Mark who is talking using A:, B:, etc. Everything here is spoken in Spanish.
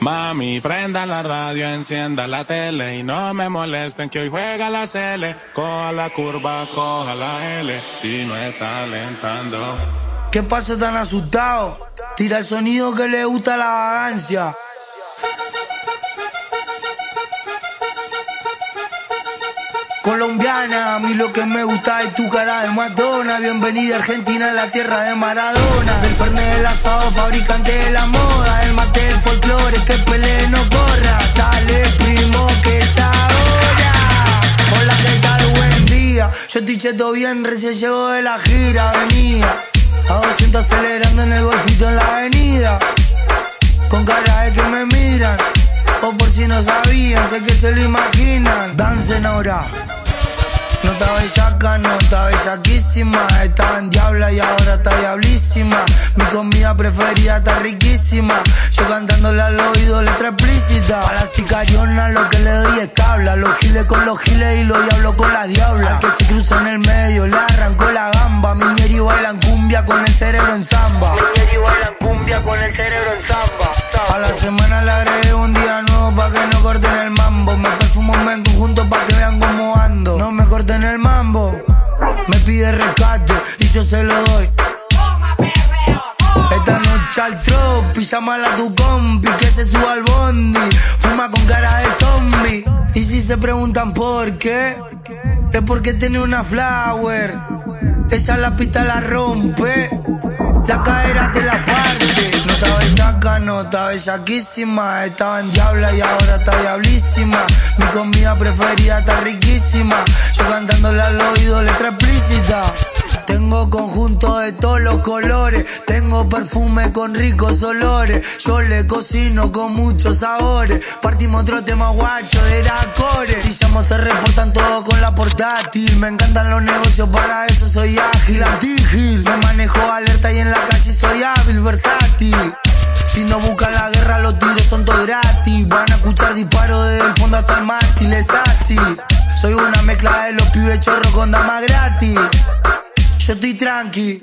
A: Mami, prenda la radio, encienda la tele y no me molesten que hoy juega la CL. Coja la curva, coja la L, si no está alentando.
B: ¿Qué pasa tan asustado? Tira el sonido que le gusta la vagancia. Colombiana, a mí lo que me gusta es tu cara de Madonna. Bienvenida Argentina, la tierra de Maradona. Del Fernet del asado, fabricante de la moda. El mate del folclore, que pele no corra. Dale, primo, que es ahora. Hola, ¿qué tal? Buen día. Yo estoy cheto bien, recién llego de la gira, venía. A 200 acelerando en el golfito en la avenida. Con cara de que me miran. O por si no sabían, sé que se lo imaginan. Dancen ahora. No está bellaca, no está bellaquísima. Estaba en diabla y ahora está diablísima. Mi comida preferida está riquísima. Yo cantándole al oído letra explícita. A la sicariona lo que le doy es tabla. Los giles con los giles y los diablos con las diablas. que se cruza en el medio, le arrancó la gamba. Miñeri bailan cumbia con el cerebro en samba. Pide rescate y yo se lo doy. Esta noche al tropi, llámala a tu compi que se suba al bondi. Fuma con cara de zombie. Y si se preguntan por qué, es porque tiene una flower. Ella la pista la rompe, la cadera te la parte. No está bellaca, no está bellaquísima. Estaba en diabla y ahora está diablísima. Mi comida preferida está riquísima. Yo cantándole al oído letra Tengo conjunto de todos los colores, tengo perfume con ricos olores, yo le cocino con muchos sabores, partimos otro tema guacho de core, si llamo se reportan todo con la portátil, me encantan los negocios, para eso soy ágil, antigil, me manejo alerta y en la calle soy hábil, versátil. Si no buscan la guerra, los tiros son todos gratis. Van a escuchar disparos desde el fondo hasta el mástil, es así. Soy una mezcla de los pibes chorros con damas gratis. Yo estoy tranqui.